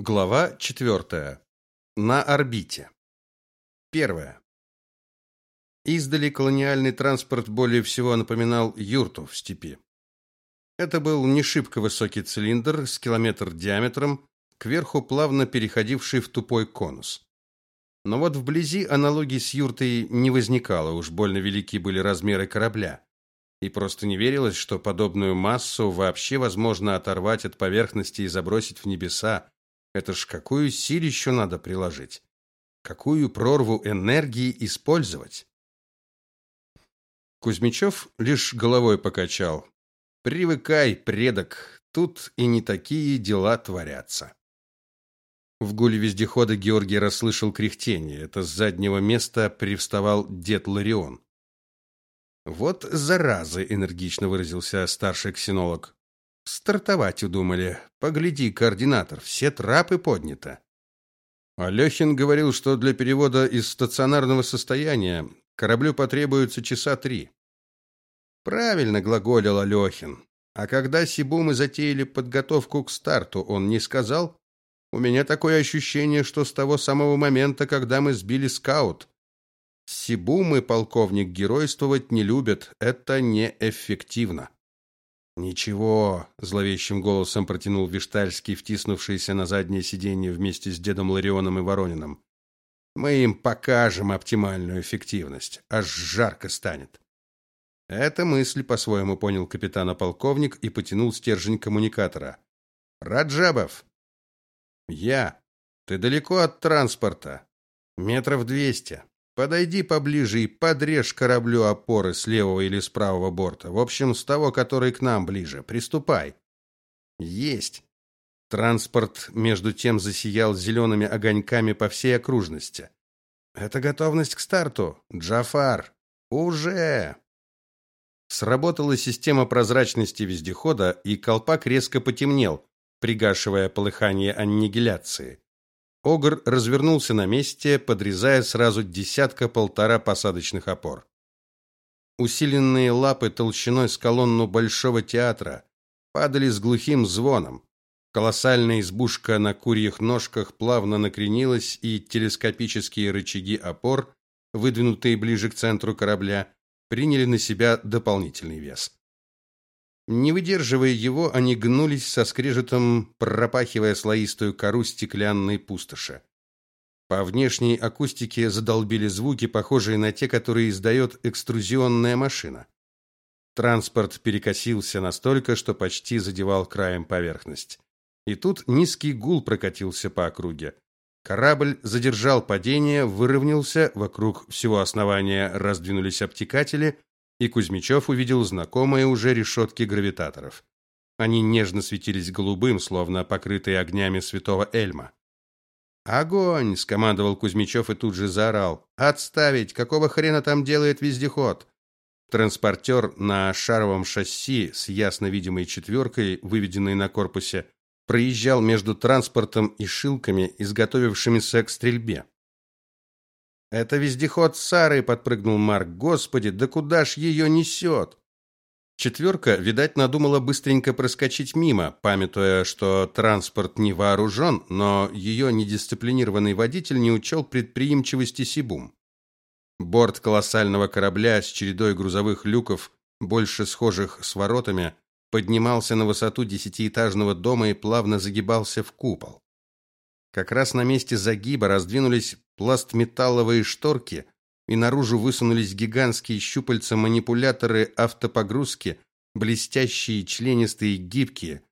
Глава 4. На орбите. Первое. Издали колониальный транспорт более всего напоминал юрту в степи. Это был не шибко высокий цилиндр с километр диаметром, кверху плавно переходивший в тупой конус. Но вот вблизи аналогии с юртой не возникало, уж больно велики были размеры корабля. И просто не верилось, что подобную массу вообще возможно оторвать от поверхности и забросить в небеса это ж какую силищу надо приложить? Какую прорву энергии использовать? Кузьмичев лишь головой покачал. Привыкай, предок, тут и не такие дела творятся. В гуле вездехода Георгий расслышал кряхтение. Это с заднего места привставал дед Ларион. Вот заразы, энергично выразился старший ксенолог. Стартовать удумали. Погляди, координатор, все трапы подняты. Алехин говорил, что для перевода из стационарного состояния кораблю потребуется часа три. Правильно глаголил Алехин. А когда Сибумы затеяли подготовку к старту, он не сказал: "У меня такое ощущение, что с того самого момента, когда мы сбили скаут, Сибумы полковник геройствовать не любят, это неэффективно". Ничего, зловещим голосом протянул Виштальский, втиснувшийся на заднее сиденье вместе с дедом Ларионом и Ворониным. Мы им покажем оптимальную эффективность, аж жарко станет. Эта мысль по-своему понял капитана полковник и потянул стержень коммуникатора. Раджабов. Я. Ты далеко от транспорта. Метров двести. Подойди поближе и подрежь кораблю опоры с левого или с правого борта. В общем, с того, который к нам ближе. Приступай. Есть. Транспорт между тем засиял зелеными огоньками по всей окружности. Это готовность к старту. Джафар. Уже. Сработала система прозрачности вездехода, и колпак резко потемнел, пригашивая полыхание аннигиляции. Огр развернулся на месте, подрезая сразу десятка-полтора посадочных опор. Усиленные лапы толщиной с колонну Большого театра падали с глухим звоном. Колоссальная избушка на курьих ножках плавно накренилась, и телескопические рычаги опор, выдвинутые ближе к центру корабля, приняли на себя дополнительный вес. Не выдерживая его, они гнулись со скрежетом, пропахивая слоистую кору стеклянной пустоши. По внешней акустике задолбили звуки, похожие на те, которые издает экструзионная машина. Транспорт перекосился настолько, что почти задевал краем поверхность. И тут низкий гул прокатился по округе. Корабль задержал падение, выровнялся, вокруг всего основания раздвинулись обтекатели, и Кузьмичев увидел знакомые уже решетки гравитаторов. Они нежно светились голубым, словно покрытые огнями святого Эльма. «Огонь!» — скомандовал Кузьмичев и тут же заорал. «Отставить! Какого хрена там делает вездеход?» Транспортер на шаровом шасси с ясно видимой четверкой, выведенной на корпусе, проезжал между транспортом и шилками, изготовившимися к стрельбе. Это вездеход Сары, подпрыгнул Марк. Господи, да куда ж ее несет?» Четверка, видать, надумала быстренько проскочить мимо, памятуя, что транспорт не вооружен, но ее недисциплинированный водитель не учел предприимчивости Сибум. Борт колоссального корабля с чередой грузовых люков, больше схожих с воротами, поднимался на высоту десятиэтажного дома и плавно загибался в купол. Как раз на месте загиба раздвинулись пластметалловые шторки, и наружу высунулись гигантские щупальца-манипуляторы автопогрузки, блестящие, членистые, гибкие.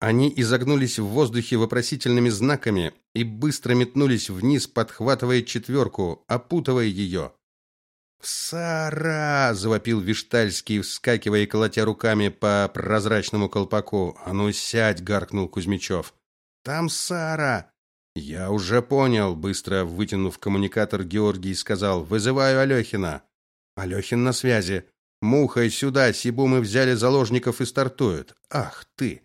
Они изогнулись в воздухе вопросительными знаками и быстро метнулись вниз, подхватывая четверку, опутывая ее. «Сара!» — завопил Виштальский, вскакивая и колотя руками по прозрачному колпаку. «А ну сядь!» — гаркнул Кузьмичев. «Там Сара!» Я уже понял, быстро вытянув коммуникатор, Георгий сказал: "Вызываю Алехина». Алехин на связи. Мухой сюда, Сибумы взяли заложников и стартуют. Ах ты.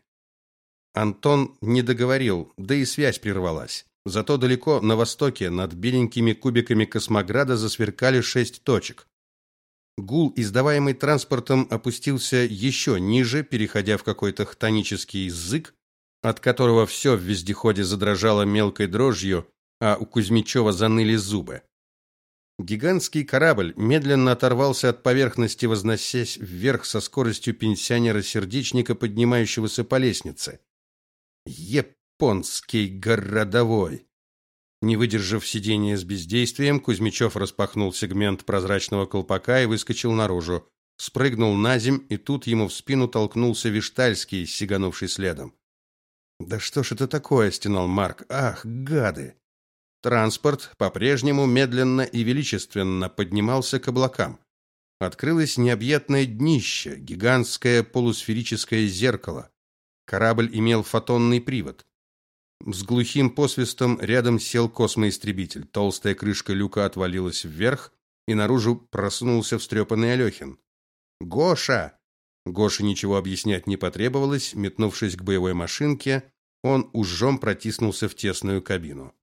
Антон не договорил, да и связь прервалась. Зато далеко на востоке над беленькими кубиками космограда засверкали шесть точек. Гул, издаваемый транспортом, опустился еще ниже, переходя в какой-то хтонический язык, от которого все в вездеходе задрожало мелкой дрожью, а у Кузьмичева заныли зубы. Гигантский корабль медленно оторвался от поверхности, возносясь вверх со скоростью пенсионера-сердечника, поднимающегося по лестнице. Японский городовой. Не выдержав сидения с бездействием, Кузьмичев распахнул сегмент прозрачного колпака и выскочил наружу. Спрыгнул на земь, и тут ему в спину толкнулся Виштальский, сиганувший следом. «Да что ж это такое?» – стенал Марк. «Ах, гады!» Транспорт по-прежнему медленно и величественно поднимался к облакам. Открылось необъятное днище, гигантское полусферическое зеркало. Корабль имел фотонный привод. С глухим посвистом рядом сел космоистребитель. Толстая крышка люка отвалилась вверх, и наружу просунулся встрепанный Алехин. «Гоша!» Гоше ничего объяснять не потребовалось. Метнувшись к боевой машинке, он ужом протиснулся в тесную кабину.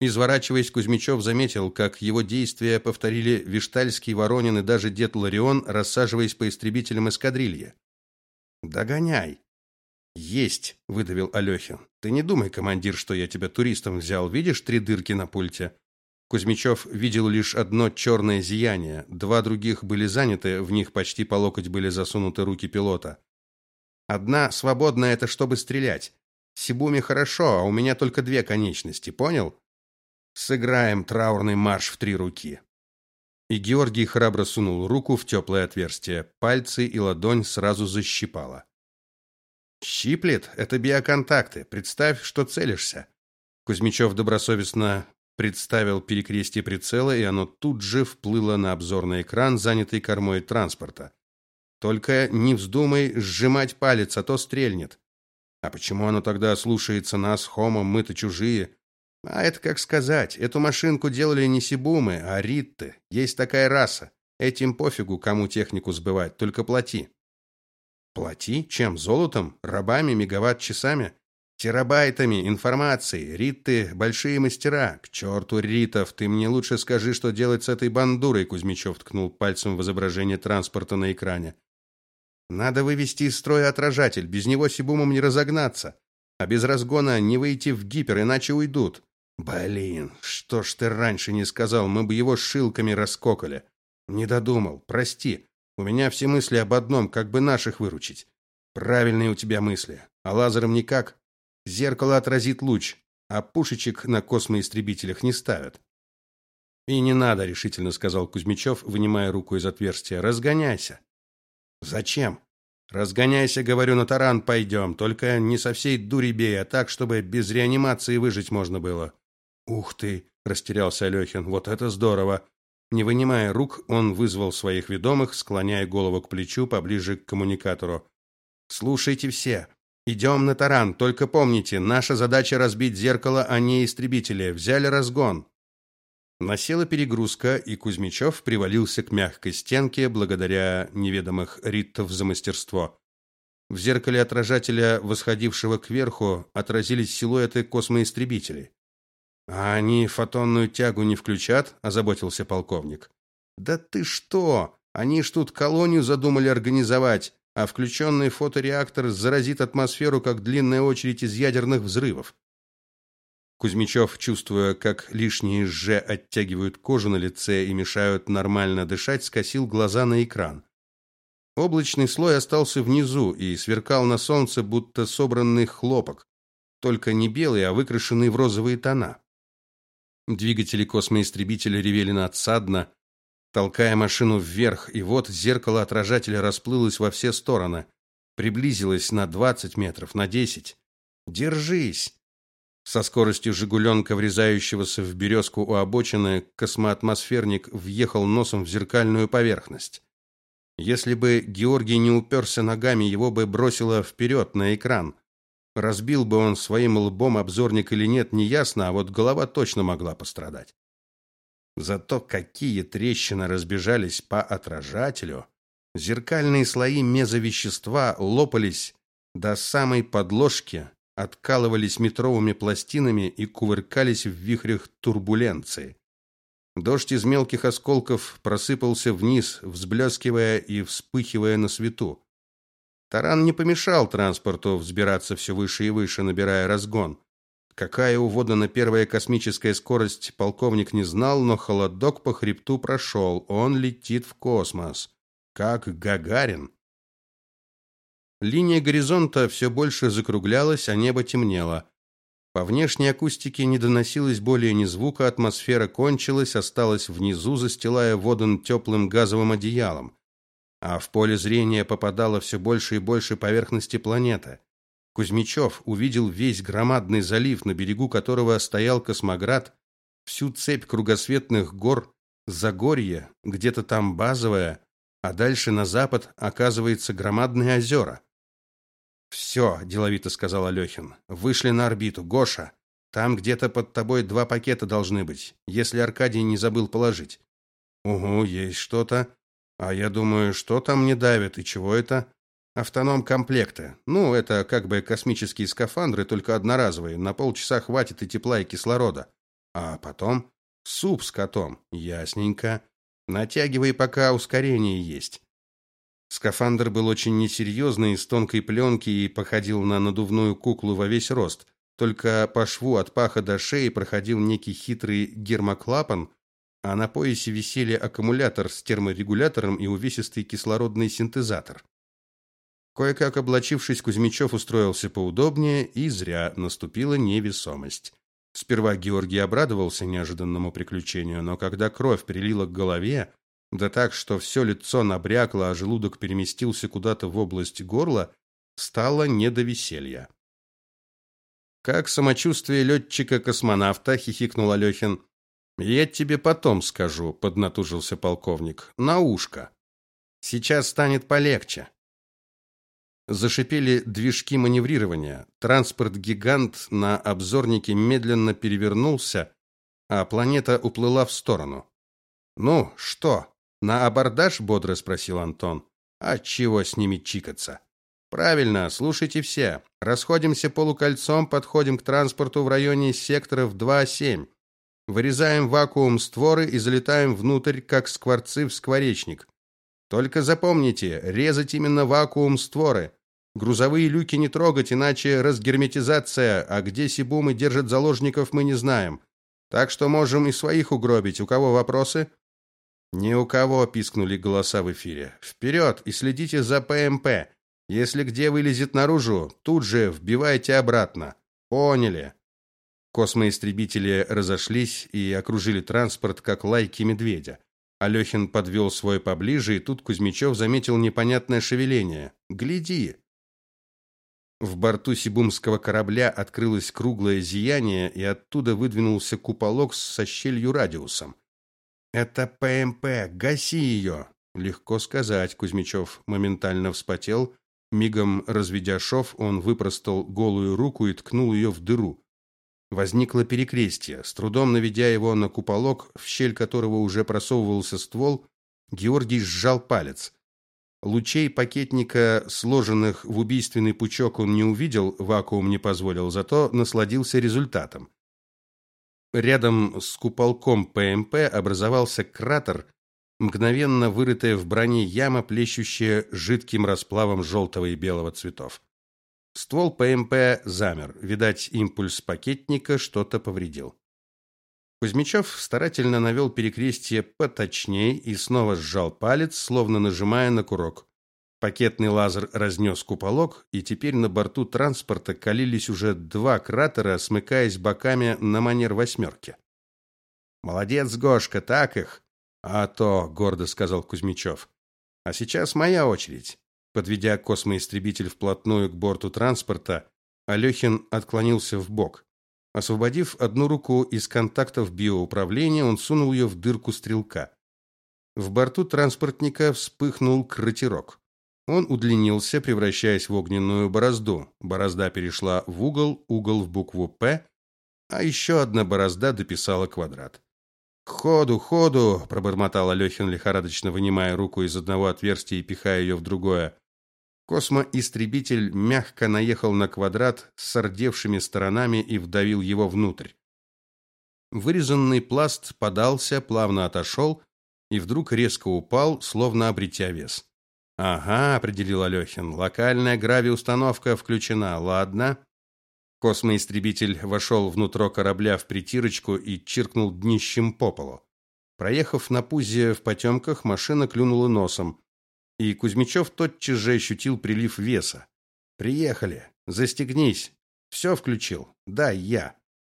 Изворачиваясь, Кузьмичев заметил, как его действия повторили Виштальский, Воронин и даже дед Ларион, рассаживаясь по истребителям эскадрильи. «Догоняй!» «Есть!» – выдавил Алехин. «Ты не думай, командир, что я тебя туристом взял. Видишь три дырки на пульте?» Кузьмичев видел лишь одно черное зияние. Два других были заняты, в них почти по локоть были засунуты руки пилота. «Одна свободная – это чтобы стрелять. Сибуми хорошо, а у меня только две конечности, понял?» Сыграем траурный марш в три руки. И Георгий храбро сунул руку в теплое отверстие. Пальцы и ладонь сразу защипало. Щиплет это биоконтакты. Представь, что целишься. Кузьмичев добросовестно представил перекрестие прицела, и оно тут же вплыло на обзорный экран, занятый кормой транспорта. Только не вздумай сжимать палец, а то стрельнет. А почему оно тогда слушается нас, хомо, мы-то чужие? А это как сказать, эту машинку делали не сибумы, а ритты. Есть такая раса. Этим пофигу, кому технику сбывать, только плати. Плати? Чем? Золотом? Рабами? Мегаватт-часами? Терабайтами информации. Ритты – большие мастера. К черту ритов, ты мне лучше скажи, что делать с этой бандурой, Кузьмичев ткнул пальцем в изображение транспорта на экране. Надо вывести из строя отражатель, без него сибумом не разогнаться. А без разгона не выйти в гипер, иначе уйдут. Блин, что ж ты раньше не сказал, мы бы его шилками раскокали. Не додумал. Прости. У меня все мысли об одном, как бы наших выручить. Правильные у тебя мысли. А лазером никак. Зеркало отразит луч, а пушечек на космоистребителях не ставят. И не надо, решительно сказал Кузьмичев, вынимая руку из отверстия. Разгоняйся. Зачем? Разгоняйся, говорю, на таран пойдем, только не со всей дури бей, а так, чтобы без реанимации выжить можно было. Ух ты, растерялся Алехин. Вот это здорово. Не вынимая рук, он вызвал своих ведомых, склоняя голову к плечу поближе к коммуникатору. Слушайте все. Идем на таран, только помните, наша задача разбить зеркало, а не истребители. Взяли разгон. Насела перегрузка, и Кузьмичев привалился к мягкой стенке благодаря неведомых риттов за мастерство. В зеркале отражателя, восходившего кверху, отразились силуэты космоистребителей. А они фотонную тягу не включат, озаботился полковник. Да ты что? Они ж тут колонию задумали организовать, а включенный фотореактор заразит атмосферу как длинная очередь из ядерных взрывов. Кузьмичев, чувствуя, как лишние же оттягивают кожу на лице и мешают нормально дышать, скосил глаза на экран. Облачный слой остался внизу и сверкал на солнце, будто собранный хлопок, только не белый, а выкрашенный в розовые тона. Двигатели космоистребителя ревели надсадно, толкая машину вверх, и вот зеркало отражателя расплылось во все стороны, приблизилось на 20 метров, на 10. Держись. Со скоростью жигуленка, врезающегося в березку у обочины, космоатмосферник въехал носом в зеркальную поверхность. Если бы Георгий не уперся ногами, его бы бросило вперед на экран. Разбил бы он своим лбом обзорник или нет, неясно, а вот голова точно могла пострадать. Зато какие трещины разбежались по отражателю. Зеркальные слои мезовещества лопались до самой подложки, откалывались метровыми пластинами и кувыркались в вихрях турбуленции. Дождь из мелких осколков просыпался вниз, взблескивая и вспыхивая на свету. Таран не помешал транспорту взбираться все выше и выше, набирая разгон. Какая у Водана первая космическая скорость, полковник не знал, но холодок по хребту прошел. Он летит в космос. Как Гагарин. Линия горизонта все больше закруглялась, а небо темнело. По внешней акустике не доносилось более ни звука, атмосфера кончилась, осталась внизу, застилая Водан теплым газовым одеялом. А в поле зрения попадало все больше и больше поверхности планеты. Кузьмичев увидел весь громадный залив, на берегу которого стоял космоград, всю цепь кругосветных гор, Загорье, где-то там базовое, а дальше на запад оказывается громадные озера. «Все», — деловито сказал Алехин, — «вышли на орбиту. Гоша, там где-то под тобой два пакета должны быть, если Аркадий не забыл положить». «Угу, есть что-то. А я думаю, что там не давит и чего это?» Автоном комплекта. Ну, это как бы космические скафандры, только одноразовые. На полчаса хватит и тепла, и кислорода. А потом суп с котом. Ясненько. Натягивай, пока ускорение есть. Скафандр был очень несерьезный, из тонкой пленки и походил на надувную куклу во весь рост. Только по шву от паха до шеи проходил некий хитрый гермоклапан, а на поясе висели аккумулятор с терморегулятором и увесистый кислородный синтезатор. Кое-как облачившись, Кузьмичев устроился поудобнее, и зря наступила невесомость. Сперва Георгий обрадовался неожиданному приключению, но когда кровь прилила к голове, да так, что все лицо набрякло, а желудок переместился куда-то в область горла, стало не до веселья. «Как самочувствие летчика-космонавта?» — хихикнул Алехин. «Я тебе потом скажу», — поднатужился полковник. «На ушко. Сейчас станет полегче». Зашипели движки маневрирования. Транспорт-гигант на обзорнике медленно перевернулся, а планета уплыла в сторону. «Ну, что, на абордаж?» – бодро спросил Антон. «А чего с ними чикаться?» «Правильно, слушайте все. Расходимся полукольцом, подходим к транспорту в районе секторов 2-7. Вырезаем вакуум створы и залетаем внутрь, как скворцы в скворечник. Только запомните, резать именно вакуум створы. Грузовые люки не трогать, иначе разгерметизация, а где Сибумы держат заложников, мы не знаем. Так что можем и своих угробить. У кого вопросы? Ни у кого, пискнули голоса в эфире. Вперед и следите за ПМП. Если где вылезет наружу, тут же вбивайте обратно. Поняли. Космоистребители разошлись и окружили транспорт как лайки медведя. Алехин подвел свой поближе, и тут Кузьмичев заметил непонятное шевеление. «Гляди!» В борту сибумского корабля открылось круглое зияние, и оттуда выдвинулся куполок со щелью радиусом. «Это ПМП! Гаси ее!» Легко сказать, Кузьмичев моментально вспотел. Мигом разведя шов, он выпростал голую руку и ткнул ее в дыру. Возникло перекрестие. С трудом наведя его на куполок, в щель которого уже просовывался ствол, Георгий сжал палец. Лучей пакетника, сложенных в убийственный пучок, он не увидел, вакуум не позволил, зато насладился результатом. Рядом с куполком ПМП образовался кратер, мгновенно вырытая в броне яма, плещущая жидким расплавом желтого и белого цветов. Ствол ПМП замер. Видать, импульс пакетника что-то повредил. Кузьмичев старательно навел перекрестие поточнее и снова сжал палец, словно нажимая на курок. Пакетный лазер разнес куполок, и теперь на борту транспорта калились уже два кратера, смыкаясь боками на манер восьмерки. «Молодец, Гошка, так их!» «А то», — гордо сказал Кузьмичев. «А сейчас моя очередь. Подведя космоистребитель вплотную к борту транспорта, Алехин отклонился в бок. Освободив одну руку из контактов биоуправления, он сунул ее в дырку стрелка. В борту транспортника вспыхнул кратерок. Он удлинился, превращаясь в огненную борозду. Борозда перешла в угол, угол в букву «П», а еще одна борозда дописала квадрат. «К ходу, ходу!» – пробормотал Алехин, лихорадочно вынимая руку из одного отверстия и пихая ее в другое. Космоистребитель мягко наехал на квадрат с сордевшими сторонами и вдавил его внутрь. Вырезанный пласт подался, плавно отошел и вдруг резко упал, словно обретя вес. Ага, определил Алехин. Локальная гравиустановка включена. Ладно. Космоистребитель вошел внутрь корабля в притирочку и чиркнул днищем по полу. Проехав на пузе в потемках, машина клюнула носом, и Кузьмичев тотчас же ощутил прилив веса. Приехали. Застегнись. Все включил. Да, я.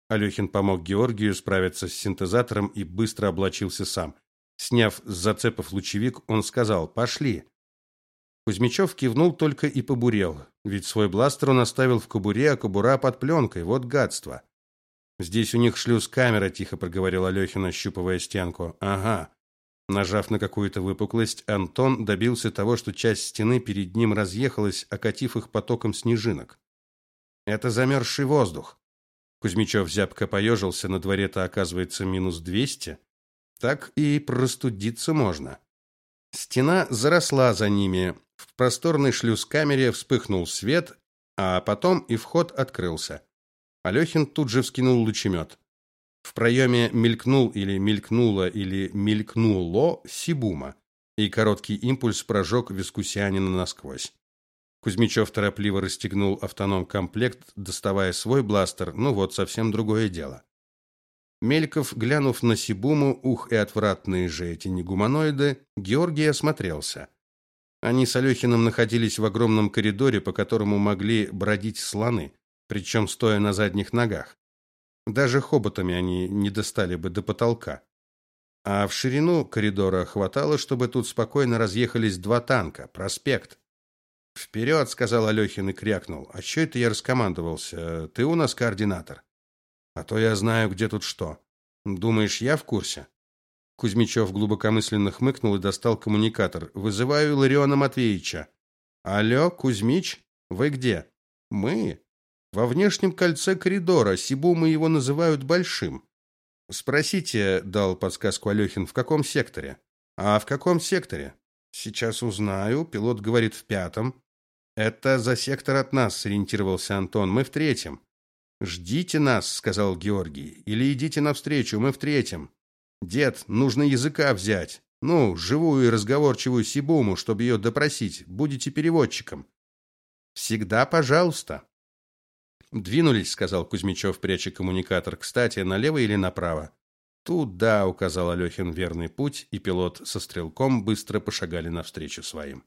Алехин помог Георгию справиться с синтезатором и быстро облачился сам. Сняв с зацепов лучевик, он сказал: "Пошли". Кузьмичев кивнул только и побурел, ведь свой бластер он оставил в кобуре, а кобура под пленкой. Вот гадство. Здесь у них шлюз-камера, тихо проговорил Алехин, ощупывая стенку. Ага. Нажав на какую-то выпуклость, Антон добился того, что часть стены перед ним разъехалась, окатив их потоком снежинок. Это замерзший воздух. Кузьмичев зябко поежился, на дворе-то оказывается минус двести. Так и простудиться можно. Стена заросла за ними. В просторной шлюз-камере вспыхнул свет, а потом и вход открылся. Алехин тут же вскинул лучемет. В проеме мелькнул или мелькнуло или мелькнуло Сибума, и короткий импульс прожег Вискусянина насквозь. Кузьмичев торопливо расстегнул автоном-комплект, доставая свой бластер, ну вот, совсем другое дело. Мельков, глянув на Сибуму, ух и отвратные же эти негуманоиды, Георгий осмотрелся. Они с Алехиным находились в огромном коридоре, по которому могли бродить слоны, причем стоя на задних ногах. Даже хоботами они не достали бы до потолка. А в ширину коридора хватало, чтобы тут спокойно разъехались два танка. Проспект. «Вперед!» — сказал Алехин и крякнул. «А что это я раскомандовался? Ты у нас координатор?» «А то я знаю, где тут что. Думаешь, я в курсе?» Кузьмичев глубокомысленно хмыкнул и достал коммуникатор. «Вызываю Лариона Матвеевича». «Алло, Кузьмич? Вы где?» «Мы?» Во внешнем кольце коридора, Сибумы его называют большим. Спросите, дал подсказку Алехин, в каком секторе? А в каком секторе? Сейчас узнаю, пилот говорит в пятом. Это за сектор от нас, сориентировался Антон. Мы в третьем. Ждите нас, сказал Георгий. Или идите навстречу, мы в третьем. Дед, нужно языка взять. Ну, живую и разговорчивую Сибуму, чтобы ее допросить. Будете переводчиком. Всегда, пожалуйста. Двинулись, сказал Кузьмичев, пряча коммуникатор. Кстати, налево или направо? Туда, указал Алехин верный путь, и пилот со стрелком быстро пошагали навстречу своим.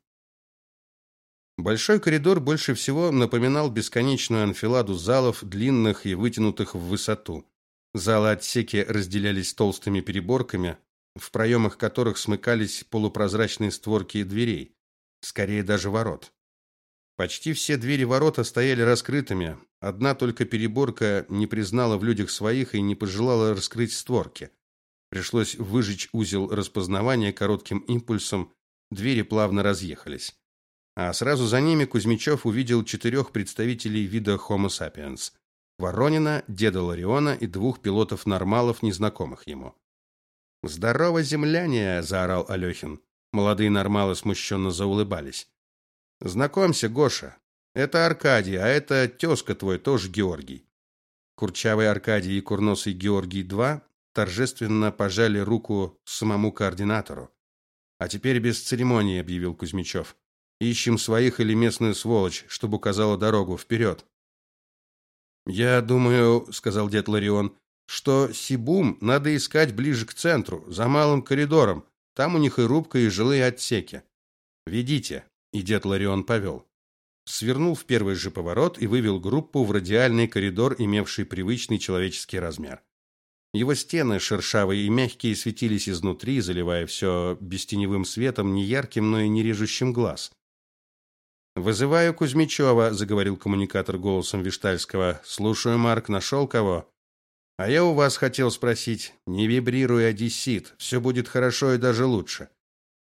Большой коридор больше всего напоминал бесконечную анфиладу залов, длинных и вытянутых в высоту. Залы-отсеки разделялись толстыми переборками, в проемах которых смыкались полупрозрачные створки дверей, скорее даже ворот. Почти все двери ворота стояли раскрытыми, одна только переборка не признала в людях своих и не пожелала раскрыть створки. Пришлось выжечь узел распознавания коротким импульсом, двери плавно разъехались. А сразу за ними Кузьмичев увидел четырех представителей вида Homo sapiens: Воронина, деда Лариона и двух пилотов-нормалов, незнакомых ему. "Здорово, земляне!" заорал Алехин. Молодые нормалы смущенно заулыбались. Знакомься, Гоша. Это Аркадий, а это тезка твой, тоже Георгий. Курчавый Аркадий и курносый Георгий два торжественно пожали руку самому координатору. А теперь без церемонии, объявил Кузьмичев. Ищем своих или местную сволочь, чтобы указала дорогу вперед. Я думаю, сказал дед Ларион, что Сибум надо искать ближе к центру, за малым коридором. Там у них и рубка, и жилые отсеки. Ведите. И дед Ларион повел. Свернул в первый же поворот и вывел группу в радиальный коридор, имевший привычный человеческий размер. Его стены, шершавые и мягкие, светились изнутри, заливая все бестеневым светом, не ярким, но и не режущим глаз. «Вызываю Кузьмичева», — заговорил коммуникатор голосом Виштальского. «Слушаю, Марк, нашел кого?» «А я у вас хотел спросить. Не вибрируй, одессит. Все будет хорошо и даже лучше.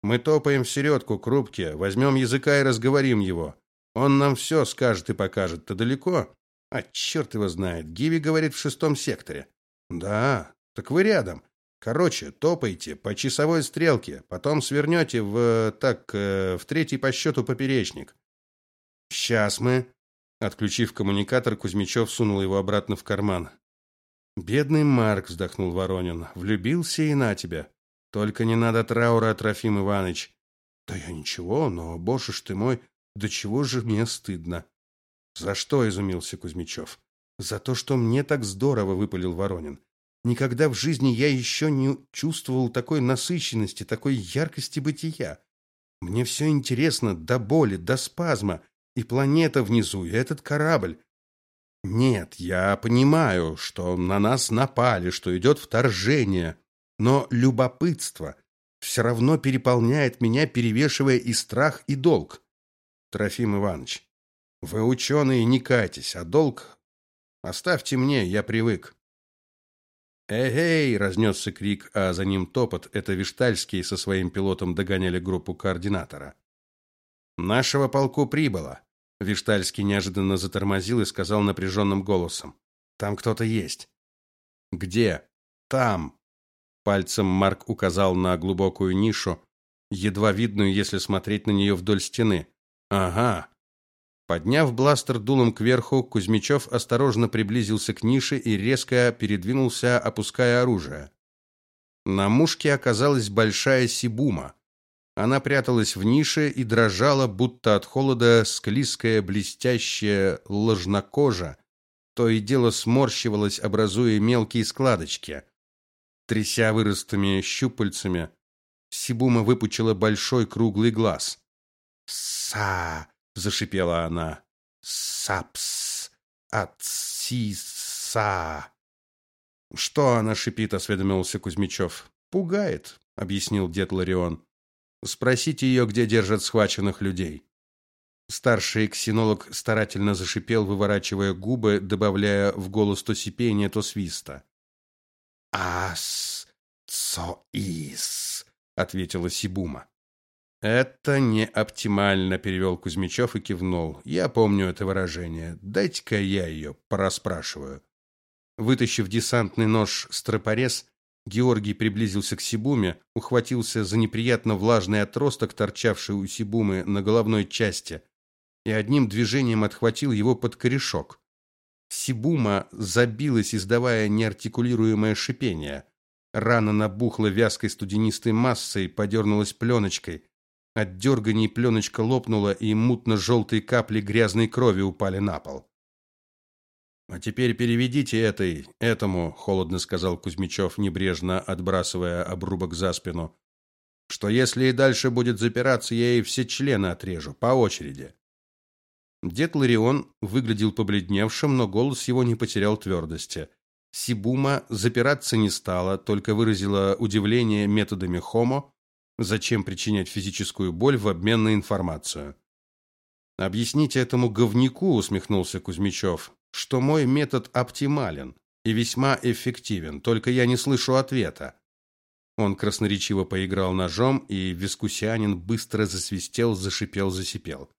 Мы топаем в середку к рубке, возьмем языка и разговорим его. Он нам все скажет и покажет. Ты далеко? А черт его знает. Гиви говорит в шестом секторе. Да, так вы рядом. Короче, топайте по часовой стрелке, потом свернете в так э, в третий по счету поперечник. Сейчас мы, отключив коммуникатор, Кузьмичев сунул его обратно в карман. Бедный Марк, вздохнул Воронин. Влюбился и на тебя. Только не надо траура, Трофим Иванович. Да я ничего, но, боже ж ты мой, до чего же мне стыдно. За что изумился Кузьмичев? За то, что мне так здорово выпалил Воронин. Никогда в жизни я еще не чувствовал такой насыщенности, такой яркости бытия. Мне все интересно до боли, до спазма, и планета внизу, и этот корабль. Нет, я понимаю, что на нас напали, что идет вторжение, но любопытство все равно переполняет меня, перевешивая и страх, и долг. Трофим Иванович, вы ученые, не кайтесь, а долг оставьте мне, я привык. «Эй-эй!» – разнесся крик, а за ним топот. Это Виштальский со своим пилотом догоняли группу координатора. «Нашего полку прибыло!» Виштальский неожиданно затормозил и сказал напряженным голосом. «Там кто-то есть». «Где?» «Там!» Пальцем Марк указал на глубокую нишу, едва видную, если смотреть на нее вдоль стены. «Ага!» Подняв бластер дулом кверху, Кузьмичев осторожно приблизился к нише и резко передвинулся, опуская оружие. На мушке оказалась большая сибума. Она пряталась в нише и дрожала, будто от холода склизкая, блестящая ложнокожа, то и дело сморщивалась, образуя мелкие складочки. Тряся выростами щупальцами, сибума выпучила большой круглый глаз. «Са!» зашипела она. Сапс отсиса. Что она шипит, осведомился Кузьмичев. Пугает, объяснил дед Ларион. Спросите ее, где держат схваченных людей. Старший ксенолог старательно зашипел, выворачивая губы, добавляя в голос то сипения, то свиста. «Ас, цоис», — ответила Сибума. Это не оптимально, перевел Кузьмичев и кивнул. Я помню это выражение. Дайте-ка я ее пораспрашиваю. Вытащив десантный нож стропорез, Георгий приблизился к Сибуме, ухватился за неприятно влажный отросток, торчавший у Сибумы на головной части, и одним движением отхватил его под корешок. Сибума забилась, издавая неартикулируемое шипение. Рана набухла вязкой студенистой массой, подернулась пленочкой. От дерганий пленочка лопнула, и мутно-желтые капли грязной крови упали на пол. А теперь переведите этой, этому, холодно сказал Кузьмичев, небрежно отбрасывая обрубок за спину, что если и дальше будет запираться, я ей все члены отрежу по очереди. Дед Ларион выглядел побледневшим, но голос его не потерял твердости. Сибума запираться не стала, только выразила удивление методами Хомо, Зачем причинять физическую боль в обмен на информацию? Объясните этому говнику, усмехнулся Кузьмичев, что мой метод оптимален и весьма эффективен, только я не слышу ответа. Он красноречиво поиграл ножом, и вискусянин быстро засвистел, зашипел, засипел.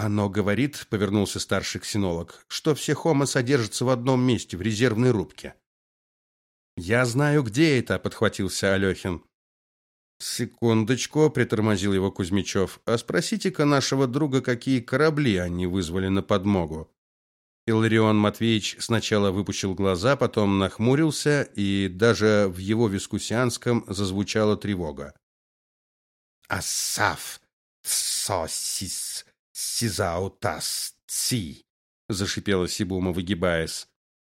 Оно говорит, повернулся старший ксенолог, что все хомо содержатся в одном месте, в резервной рубке. Я знаю, где это, подхватился Алехин. Секундочку, притормозил его Кузьмичев. А спросите-ка нашего друга, какие корабли они вызвали на подмогу. Иларион Матвеевич сначала выпучил глаза, потом нахмурился, и даже в его вискусианском зазвучала тревога. Асаф сосис сизаутас ци, зашипела Сибума, выгибаясь.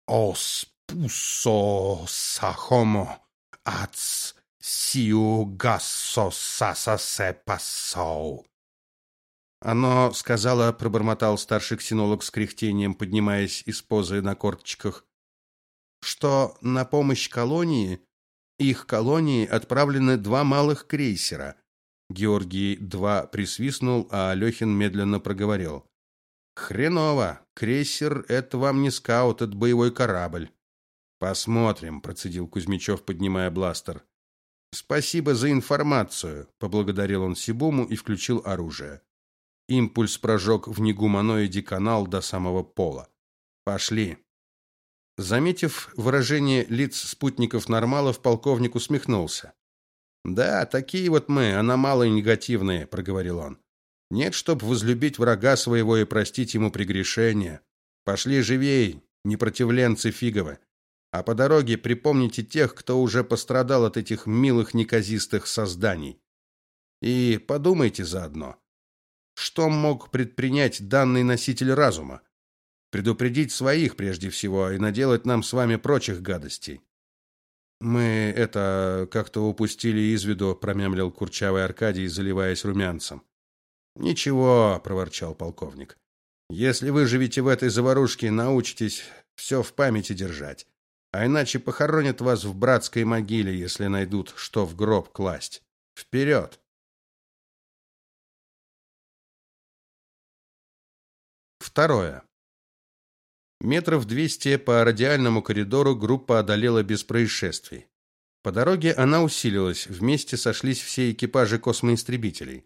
Ос пусо сахомо ац Сиу гассо сасасе пассоу. Оно сказала, пробормотал старший ксенолог с кряхтением, поднимаясь из позы на корточках, что на помощь колонии, их колонии отправлены два малых крейсера. Георгий два присвистнул, а Алехин медленно проговорил: Хреново. Крейсер это вам не скаут, это боевой корабль. Посмотрим, процедил Кузьмичев, поднимая бластер. Спасибо за информацию, поблагодарил он Сибуму и включил оружие. Импульс прожег в негуманоиде канал до самого пола. Пошли. Заметив выражение лиц спутников нормалов, полковник усмехнулся. Да, такие вот мы, аномалы негативные, проговорил он. Нет, чтоб возлюбить врага своего и простить ему прегрешения. Пошли живей, непротивленцы фиговы. А по дороге припомните тех, кто уже пострадал от этих милых неказистых созданий. И подумайте заодно, что мог предпринять данный носитель разума? Предупредить своих прежде всего и наделать нам с вами прочих гадостей. Мы это как-то упустили из виду, промямлил курчавый Аркадий, заливаясь румянцем. Ничего, проворчал полковник. Если вы живете в этой заварушке, научитесь все в памяти держать. А иначе похоронят вас в братской могиле, если найдут, что в гроб класть. Вперед!» Второе. Метров двести по радиальному коридору группа одолела без происшествий. По дороге она усилилась, вместе сошлись все экипажи космоистребителей.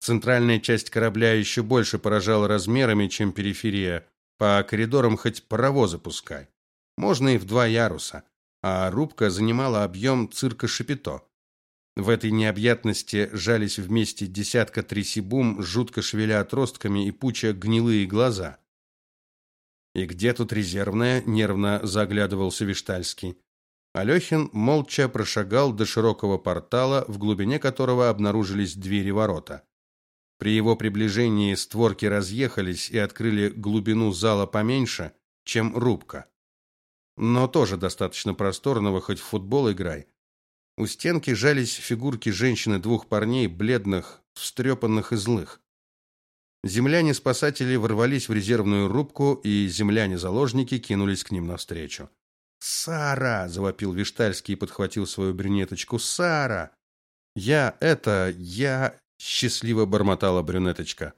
Центральная часть корабля еще больше поражала размерами, чем периферия. По коридорам хоть паровозы пускай. Можно и в два яруса. А рубка занимала объем цирка Шапито. В этой необъятности жались вместе десятка трисибум, жутко шевеля отростками и пуча гнилые глаза. И где тут резервная? нервно заглядывался Виштальский. Алехин молча прошагал до широкого портала, в глубине которого обнаружились двери ворота. При его приближении створки разъехались и открыли глубину зала поменьше, чем рубка. Но тоже достаточно просторного, хоть в футбол играй. У стенки жались фигурки женщин и двух парней, бледных, встрепанных и злых. Земляне-спасатели ворвались в резервную рубку, и земляне-заложники кинулись к ним навстречу. «Сара!» – завопил Виштальский и подхватил свою брюнеточку. «Сара!» «Я это... я...» – счастливо бормотала брюнеточка.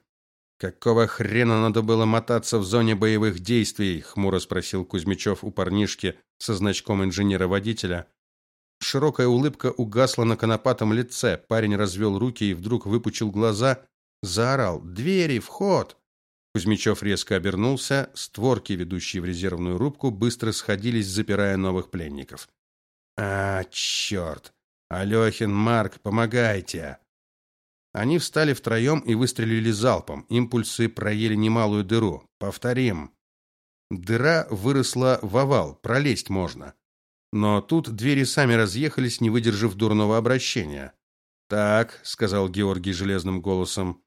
«Какого хрена надо было мотаться в зоне боевых действий?» – хмуро спросил Кузьмичев у парнишки со значком инженера-водителя, Широкая улыбка угасла на конопатом лице. Парень развел руки и вдруг выпучил глаза, заорал: "Двери, вход!" Кузьмичев резко обернулся, створки, ведущие в резервную рубку, быстро сходились, запирая новых пленников. А, черт! Алехин, Марк, помогайте. Они встали втроем и выстрелили залпом. Импульсы проели немалую дыру. Повторим. Дыра выросла в овал, пролезть можно. Но тут двери сами разъехались, не выдержав дурного обращения. «Так», — сказал Георгий железным голосом, —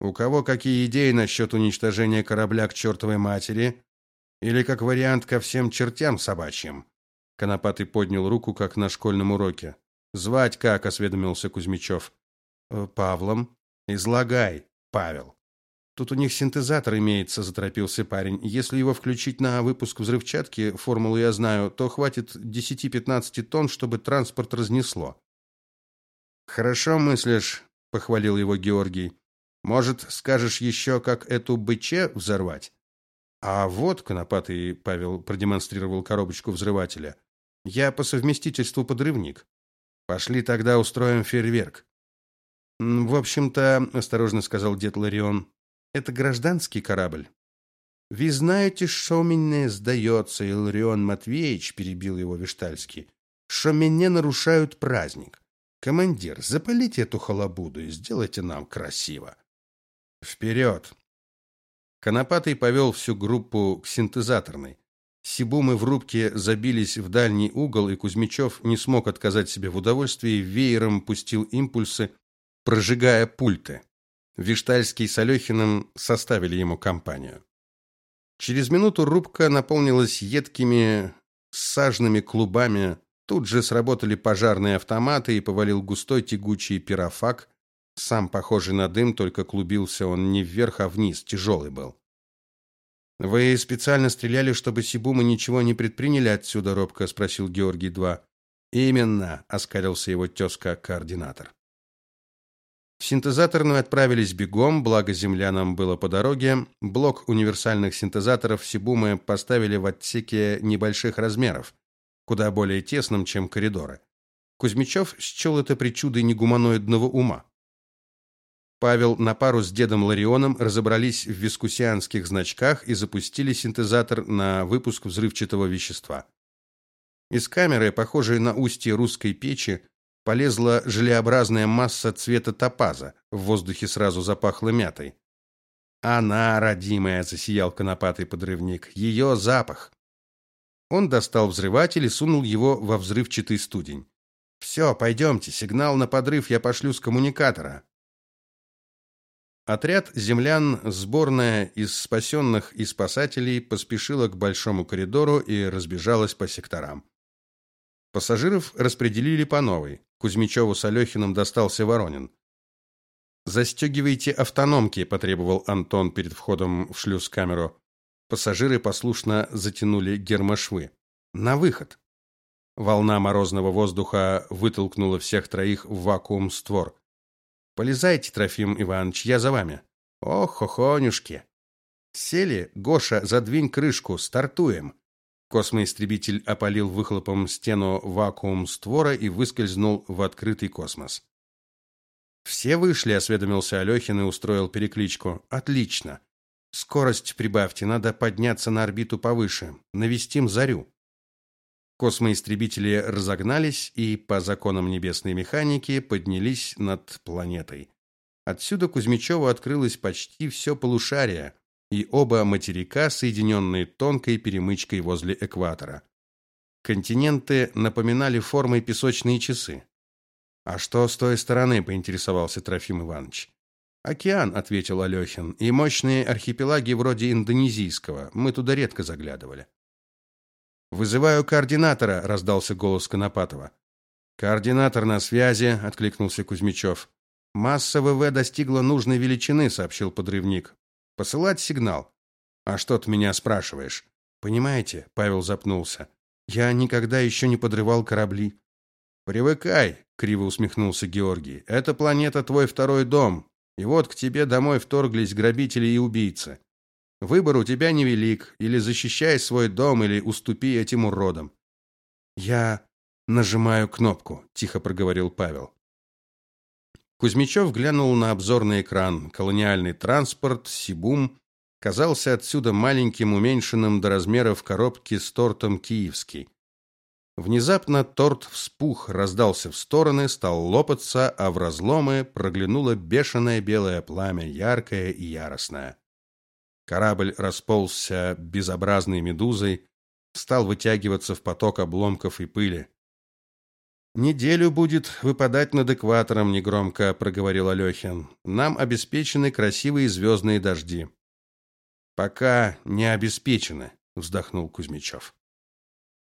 «у кого какие идеи насчет уничтожения корабля к чертовой матери? Или как вариант ко всем чертям собачьим?» Конопатый поднял руку, как на школьном уроке. «Звать как?» — осведомился Кузьмичев. «Э, «Павлом». «Излагай, Павел». Тут у них синтезатор имеется, заторопился парень. Если его включить на выпуск взрывчатки, формулу я знаю, то хватит 10-15 тонн, чтобы транспорт разнесло. Хорошо мыслишь, похвалил его Георгий. Может, скажешь еще, как эту быче взорвать? А вот, конопатый Павел продемонстрировал коробочку взрывателя. Я по совместительству подрывник. Пошли тогда устроим фейерверк. В общем-то, осторожно сказал дед Ларион, это гражданский корабль. Вы знаете, что мне сдается, Иларион Матвеевич, перебил его Виштальский, что мне нарушают праздник. Командир, запалите эту халабуду и сделайте нам красиво. Вперед!» Конопатый повел всю группу к синтезаторной. Сибумы в рубке забились в дальний угол, и Кузьмичев не смог отказать себе в удовольствии, веером пустил импульсы, прожигая пульты. Виштальский с Алехиным составили ему компанию. Через минуту рубка наполнилась едкими сажными клубами. Тут же сработали пожарные автоматы и повалил густой тягучий пирофак. Сам похожий на дым, только клубился он не вверх, а вниз, тяжелый был. Вы специально стреляли, чтобы Сибумы ничего не предприняли отсюда, робко спросил Георгий 2. Именно, оскалился его тезка координатор в синтезаторную отправились бегом, благо землянам было по дороге. Блок универсальных синтезаторов Сибумы поставили в отсеке небольших размеров, куда более тесном, чем коридоры. Кузьмичев счел это причудой негуманоидного ума. Павел на пару с дедом Ларионом разобрались в вискусианских значках и запустили синтезатор на выпуск взрывчатого вещества. Из камеры, похожей на устье русской печи, полезла желеобразная масса цвета топаза. В воздухе сразу запахло мятой. Она, родимая, засиял конопатый подрывник. Ее запах. Он достал взрыватель и сунул его во взрывчатый студень. Все, пойдемте, сигнал на подрыв я пошлю с коммуникатора. Отряд землян, сборная из спасенных и спасателей, поспешила к большому коридору и разбежалась по секторам. Пассажиров распределили по новой. Кузьмичеву с Алехиным достался Воронин. «Застегивайте автономки», – потребовал Антон перед входом в шлюз-камеру. Пассажиры послушно затянули гермошвы. «На выход!» Волна морозного воздуха вытолкнула всех троих в вакуум-створ. «Полезайте, Трофим Иванович, я за вами». «Ох, хохонюшки!» «Сели? Гоша, задвинь крышку, стартуем!» Космоистребитель опалил выхлопом стену вакуум-створа и выскользнул в открытый космос. Все вышли, осведомился Алехин и устроил перекличку. Отлично. Скорость прибавьте, надо подняться на орбиту повыше. Навестим зарю. Космоистребители разогнались и по законам небесной механики поднялись над планетой. Отсюда Кузьмичеву открылось почти все полушарие и оба материка, соединенные тонкой перемычкой возле экватора. Континенты напоминали формой песочные часы. А что с той стороны, поинтересовался Трофим Иванович. Океан, ответил Алехин, и мощные архипелаги вроде индонезийского. Мы туда редко заглядывали. Вызываю координатора, раздался голос Конопатова. Координатор на связи, откликнулся Кузьмичев. Масса ВВ достигла нужной величины, сообщил подрывник. Посылать сигнал. А что ты меня спрашиваешь? Понимаете, Павел запнулся. Я никогда еще не подрывал корабли. Привыкай, криво усмехнулся Георгий. Эта планета твой второй дом. И вот к тебе домой вторглись грабители и убийцы. Выбор у тебя невелик: или защищай свой дом, или уступи этим уродам. Я нажимаю кнопку, тихо проговорил Павел. Кузьмичев глянул на обзорный экран. Колониальный транспорт Сибум казался отсюда маленьким, уменьшенным до размеров коробки с тортом киевский. Внезапно торт вспух, раздался в стороны, стал лопаться, а в разломы проглянуло бешеное белое пламя, яркое и яростное. Корабль расползся безобразной медузой, стал вытягиваться в поток обломков и пыли. Неделю будет выпадать над экватором, негромко проговорил Алехин. Нам обеспечены красивые звездные дожди. Пока не обеспечены, вздохнул Кузьмичев.